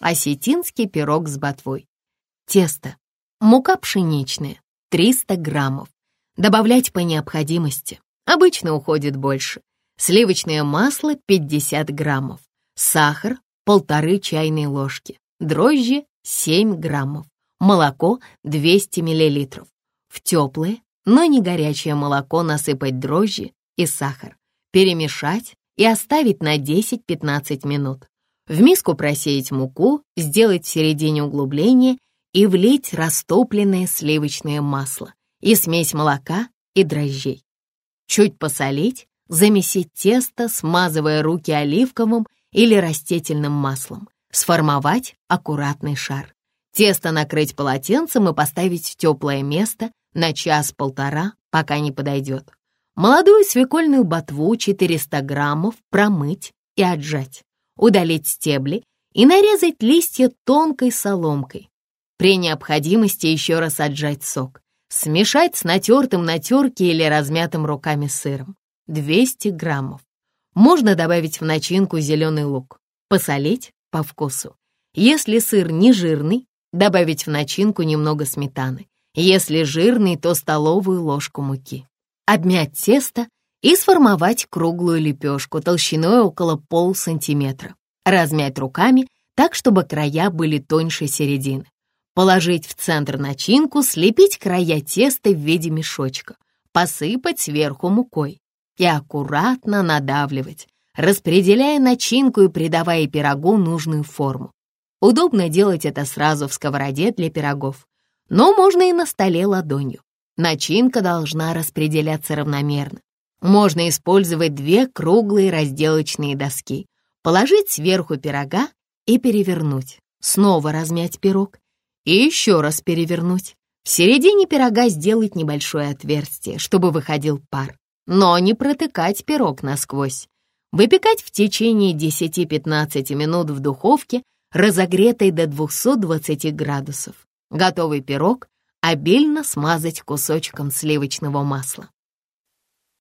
Осетинский пирог с ботвой. Тесто. Мука пшеничная, 300 граммов. Добавлять по необходимости. Обычно уходит больше. Сливочное масло 50 граммов. Сахар полторы чайные ложки. Дрожжи 7 граммов. Молоко 200 миллилитров. В теплое, но не горячее молоко насыпать дрожжи и сахар. Перемешать и оставить на 10-15 минут. В миску просеять муку, сделать в середине углубление и влить растопленное сливочное масло и смесь молока и дрожжей. Чуть посолить, замесить тесто, смазывая руки оливковым или растительным маслом, сформовать аккуратный шар. Тесто накрыть полотенцем и поставить в теплое место на час-полтора, пока не подойдет. Молодую свекольную ботву 400 граммов промыть и отжать удалить стебли и нарезать листья тонкой соломкой. При необходимости еще раз отжать сок. Смешать с натертым на терке или размятым руками сыром. 200 граммов. Можно добавить в начинку зеленый лук. Посолить по вкусу. Если сыр не жирный, добавить в начинку немного сметаны. Если жирный, то столовую ложку муки. Обмять тесто и сформовать круглую лепешку толщиной около полсантиметра. Размять руками так, чтобы края были тоньше середины. Положить в центр начинку, слепить края теста в виде мешочка, посыпать сверху мукой и аккуратно надавливать, распределяя начинку и придавая пирогу нужную форму. Удобно делать это сразу в сковороде для пирогов, но можно и на столе ладонью. Начинка должна распределяться равномерно, можно использовать две круглые разделочные доски, положить сверху пирога и перевернуть. Снова размять пирог и еще раз перевернуть. В середине пирога сделать небольшое отверстие, чтобы выходил пар, но не протыкать пирог насквозь. Выпекать в течение 10-15 минут в духовке, разогретой до 220 градусов. Готовый пирог обильно смазать кусочком сливочного масла.